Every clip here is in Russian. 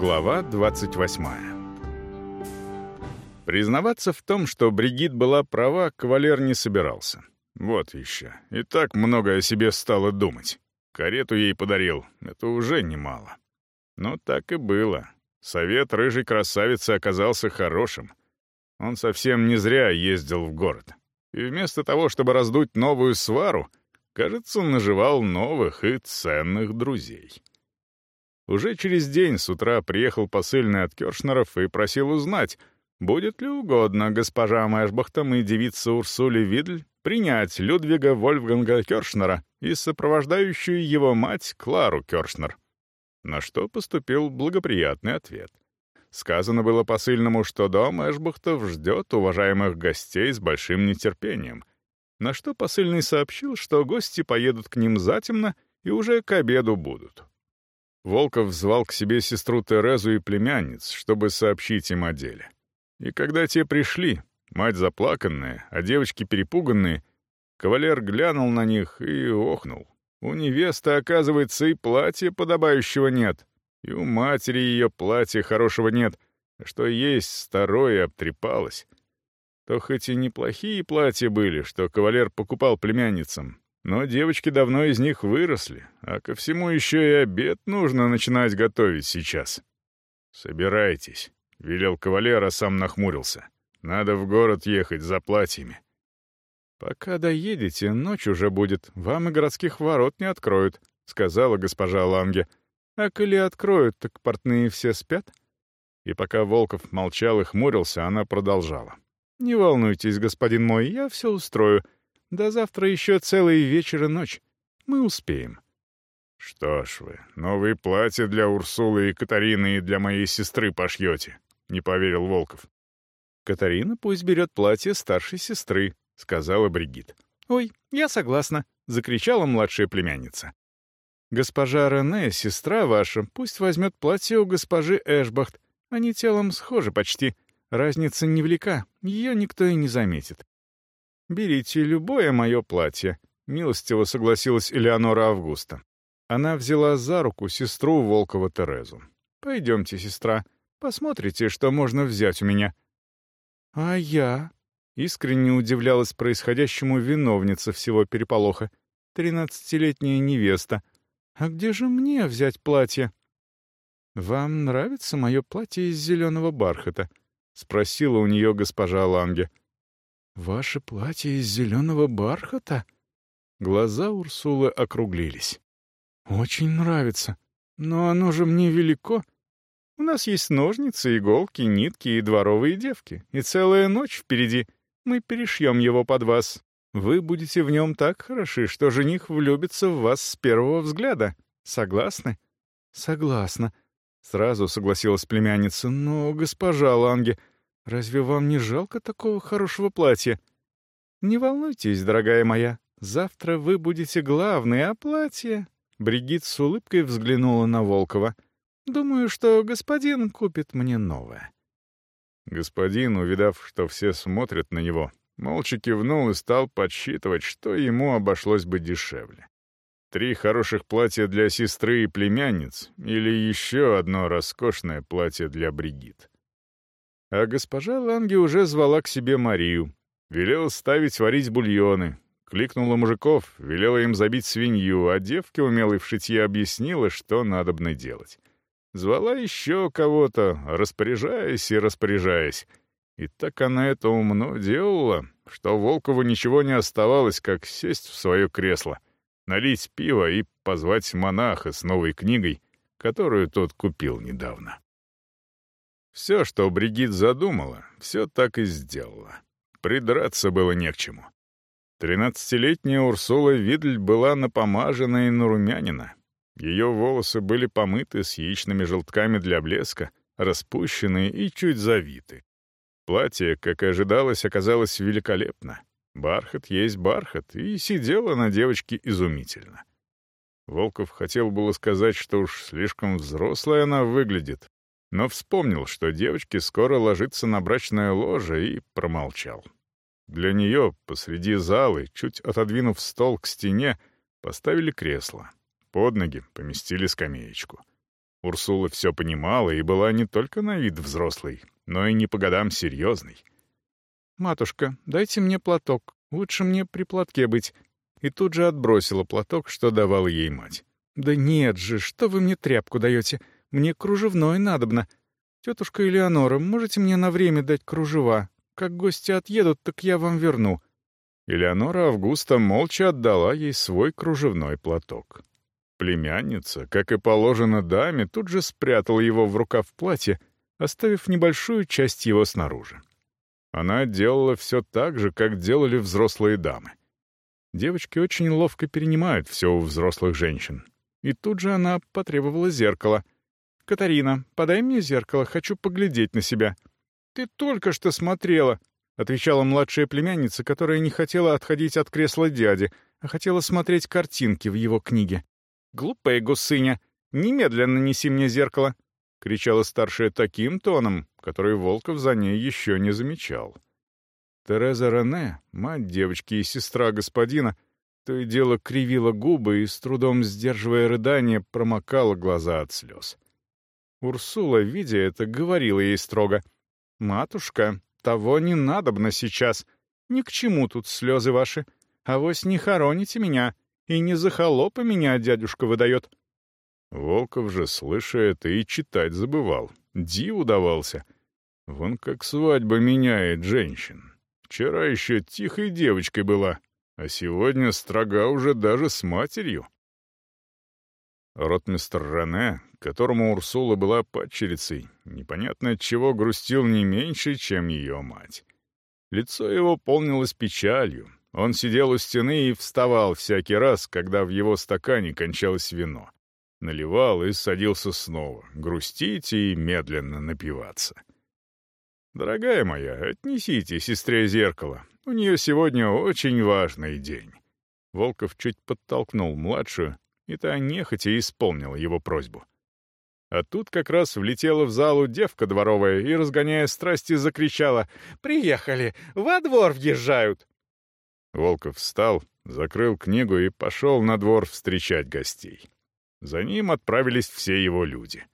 Глава 28 Признаваться в том, что Бригит была права, кавалер не собирался. Вот еще. И так много о себе стало думать. Карету ей подарил. Это уже немало. Но так и было. Совет рыжей красавицы оказался хорошим. Он совсем не зря ездил в город. И вместо того, чтобы раздуть новую свару, кажется, наживал новых и ценных друзей. Уже через день с утра приехал посыльный от Кёршнеров и просил узнать, будет ли угодно госпожам Эшбахтам и девице Урсуле Видль принять Людвига Вольфганга Кёршнера и сопровождающую его мать Клару Кёршнер. На что поступил благоприятный ответ. Сказано было посыльному, что дом Эшбахтов ждет уважаемых гостей с большим нетерпением, на что посыльный сообщил, что гости поедут к ним затемно и уже к обеду будут. Волков звал к себе сестру Терезу и племянниц, чтобы сообщить им о деле. И когда те пришли, мать заплаканная, а девочки перепуганные, кавалер глянул на них и охнул. У невесты, оказывается, и платья подобающего нет, и у матери ее платья хорошего нет, а что есть, старое обтрепалось. То хоть и неплохие платья были, что кавалер покупал племянницам, но девочки давно из них выросли, а ко всему еще и обед нужно начинать готовить сейчас. «Собирайтесь», — велел кавалер, а сам нахмурился. «Надо в город ехать за платьями». «Пока доедете, ночь уже будет, вам и городских ворот не откроют», — сказала госпожа Ланге. «А коли откроют, так портные все спят?» И пока Волков молчал и хмурился, она продолжала. «Не волнуйтесь, господин мой, я все устрою. До завтра еще целый вечер и ночь. Мы успеем». «Что ж вы, новые платья для Урсулы и Катарины и для моей сестры пошьете», — не поверил Волков. «Катарина пусть берет платье старшей сестры», — сказала Бригит. «Ой, я согласна», — закричала младшая племянница. «Госпожа Рене, сестра ваша, пусть возьмет платье у госпожи Эшбахт. Они телом схожи почти. Разница невелика, ее никто и не заметит. «Берите любое мое платье», — милостиво согласилась Элеонора Августа. Она взяла за руку сестру Волкова Терезу. «Пойдемте, сестра, посмотрите, что можно взять у меня». «А я?» — искренне удивлялась происходящему виновница всего переполоха. «Тринадцатилетняя невеста. А где же мне взять платье?» «Вам нравится мое платье из зеленого бархата?» — спросила у нее госпожа Ланге. «Ваше платье из зеленого бархата?» Глаза Урсулы округлились. «Очень нравится. Но оно же мне велико. У нас есть ножницы, иголки, нитки и дворовые девки. И целая ночь впереди. Мы перешьем его под вас. Вы будете в нем так хороши, что жених влюбится в вас с первого взгляда. Согласны?» «Согласна», — сразу согласилась племянница. «Но, госпожа Ланге, Разве вам не жалко такого хорошего платья? Не волнуйтесь, дорогая моя, завтра вы будете главной, а платье...» Бригит с улыбкой взглянула на Волкова. «Думаю, что господин купит мне новое». Господин, увидав, что все смотрят на него, молча кивнул и стал подсчитывать, что ему обошлось бы дешевле. Три хороших платья для сестры и племянниц или еще одно роскошное платье для Бригит. А госпожа Ланге уже звала к себе Марию. Велела ставить варить бульоны. Кликнула мужиков, велела им забить свинью, а девке умелой в шитье объяснила, что надобно делать. Звала еще кого-то, распоряжаясь и распоряжаясь. И так она это умно делала, что Волкову ничего не оставалось, как сесть в свое кресло, налить пиво и позвать монаха с новой книгой, которую тот купил недавно. Все, что Бригит задумала, все так и сделала. Придраться было не к чему. Тринадцатилетняя Урсула Видль была напомажена и нарумянина. Ее волосы были помыты с яичными желтками для блеска, распущенные и чуть завиты. Платье, как и ожидалось, оказалось великолепно. Бархат есть бархат, и сидела на девочке изумительно. Волков хотел было сказать, что уж слишком взрослая она выглядит, но вспомнил, что девочке скоро ложится на брачное ложе, и промолчал. Для нее посреди залы, чуть отодвинув стол к стене, поставили кресло. Под ноги поместили скамеечку. Урсула все понимала и была не только на вид взрослой, но и не по годам серьезной. «Матушка, дайте мне платок. Лучше мне при платке быть». И тут же отбросила платок, что давала ей мать. «Да нет же, что вы мне тряпку даете? Мне кружевной надобно. Тетушка Элеонора, можете мне на время дать кружева? Как гости отъедут, так я вам верну». Элеонора Августа молча отдала ей свой кружевной платок. Племянница, как и положено даме, тут же спрятала его в рукав платья, оставив небольшую часть его снаружи. Она делала все так же, как делали взрослые дамы. Девочки очень ловко перенимают все у взрослых женщин. И тут же она потребовала зеркала. «Катарина, подай мне зеркало, хочу поглядеть на себя». «Ты только что смотрела», — отвечала младшая племянница, которая не хотела отходить от кресла дяди, а хотела смотреть картинки в его книге. «Глупая гусыня! Немедленно неси мне зеркало!» — кричала старшая таким тоном, который Волков за ней еще не замечал. Тереза Рене, мать девочки и сестра господина, то и дело кривила губы и, с трудом сдерживая рыдание, промокала глаза от слез. Урсула, видя это, говорила ей строго, «Матушка, того не надобно сейчас. Ни к чему тут слезы ваши. А вось не хороните меня, и не за холопа меня дядюшка выдает». Волков же, слыша это, и читать забывал. Диву давался. Вон как свадьба меняет женщин. Вчера еще тихой девочкой была, а сегодня строга уже даже с матерью. Ротмистр Рене, которому Урсула была падчерицей, непонятно от чего грустил не меньше, чем ее мать. Лицо его полнилось печалью, он сидел у стены и вставал всякий раз, когда в его стакане кончалось вино. Наливал и садился снова, грустить и медленно напиваться. «Дорогая моя, отнесите сестре зеркало. У нее сегодня очень важный день». Волков чуть подтолкнул младшую, и та нехотя исполнила его просьбу. А тут как раз влетела в залу девка дворовая и, разгоняя страсти, закричала «Приехали! Во двор въезжают!» Волков встал, закрыл книгу и пошел на двор встречать гостей. За ним отправились все его люди.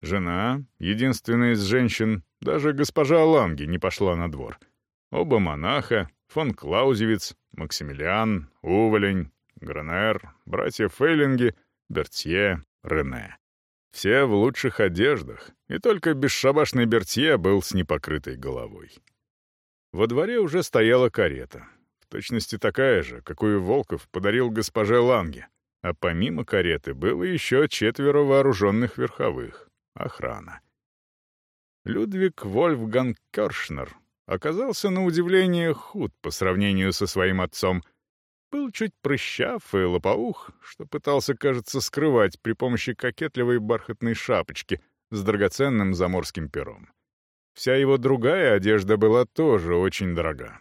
Жена, единственная из женщин, даже госпожа Ланги не пошла на двор. Оба монаха, фон Клаузевиц, Максимилиан, Уволень, Гранер, братья Фейлинги, Бертье, Рене. Все в лучших одеждах, и только бесшабашный Бертье был с непокрытой головой. Во дворе уже стояла карета, точности такая же, какую Волков подарил госпоже Ланге. А помимо кареты было еще четверо вооруженных верховых — охрана. Людвиг Вольфганг Кершнер оказался на удивление худ по сравнению со своим отцом. Был чуть прыщав и лопоух, что пытался, кажется, скрывать при помощи кокетливой бархатной шапочки с драгоценным заморским пером. Вся его другая одежда была тоже очень дорога.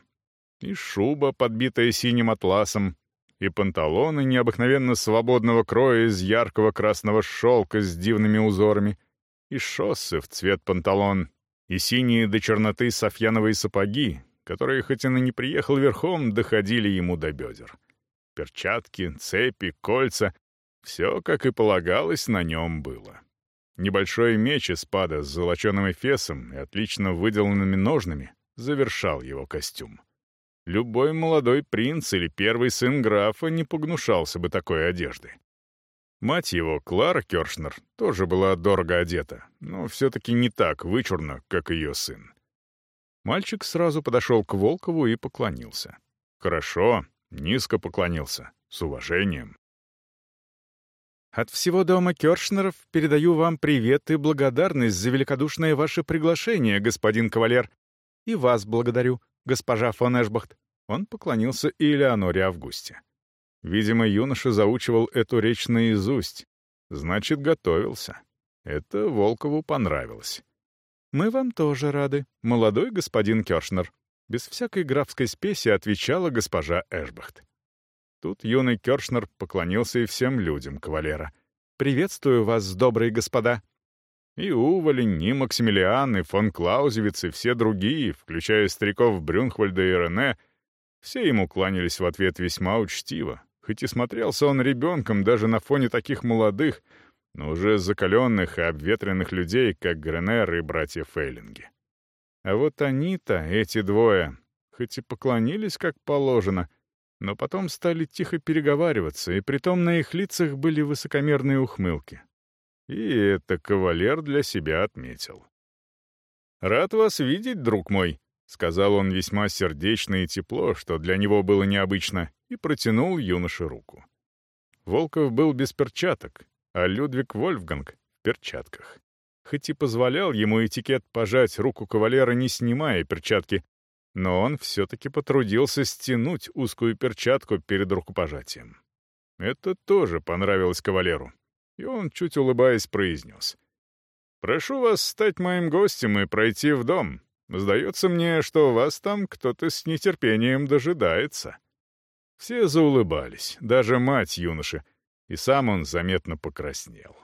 И шуба, подбитая синим атласом, и панталоны необыкновенно свободного кроя из яркого красного шелка с дивными узорами, и шоссы в цвет панталон, и синие до черноты софьяновые сапоги, которые, хоть и не приехал верхом, доходили ему до бедер. Перчатки, цепи, кольца — все, как и полагалось, на нем было. Небольшой меч из пада с золоченым эфесом и отлично выделанными ножнами завершал его костюм. Любой молодой принц или первый сын графа не погнушался бы такой одежды. Мать его, Клара Кёршнер, тоже была дорого одета, но все-таки не так вычурно, как ее сын. Мальчик сразу подошел к Волкову и поклонился. Хорошо, низко поклонился, с уважением. «От всего дома Кёршнеров передаю вам привет и благодарность за великодушное ваше приглашение, господин кавалер. И вас благодарю, госпожа фон Эшбахт». Он поклонился и Элеоноре Августе. Видимо, юноша заучивал эту речь наизусть. Значит, готовился. Это Волкову понравилось. «Мы вам тоже рады, молодой господин Кёршнер», без всякой графской спеси отвечала госпожа Эшбахт. Тут юный Кёршнер поклонился и всем людям кавалера. «Приветствую вас, добрые господа!» И Уволень, и Максимилиан, и фон Клаузевиц, и все другие, включая стариков Брюнхвальда и Рене, все ему кланялись в ответ весьма учтиво, хоть и смотрелся он ребенком даже на фоне таких молодых, но уже закаленных и обветренных людей, как Гренер и братья Фейлинги. А вот они-то, эти двое, хоть и поклонились как положено, но потом стали тихо переговариваться, и притом на их лицах были высокомерные ухмылки. И это кавалер для себя отметил. «Рад вас видеть, друг мой», — сказал он весьма сердечно и тепло, что для него было необычно, и протянул юноше руку. Волков был без перчаток, а Людвиг Вольфганг — в перчатках. Хоть и позволял ему этикет пожать руку кавалера, не снимая перчатки, но он все-таки потрудился стянуть узкую перчатку перед рукопожатием. Это тоже понравилось кавалеру, и он, чуть улыбаясь, произнес — Прошу вас стать моим гостем и пройти в дом. Сдается мне, что вас там кто-то с нетерпением дожидается». Все заулыбались, даже мать юноши, и сам он заметно покраснел.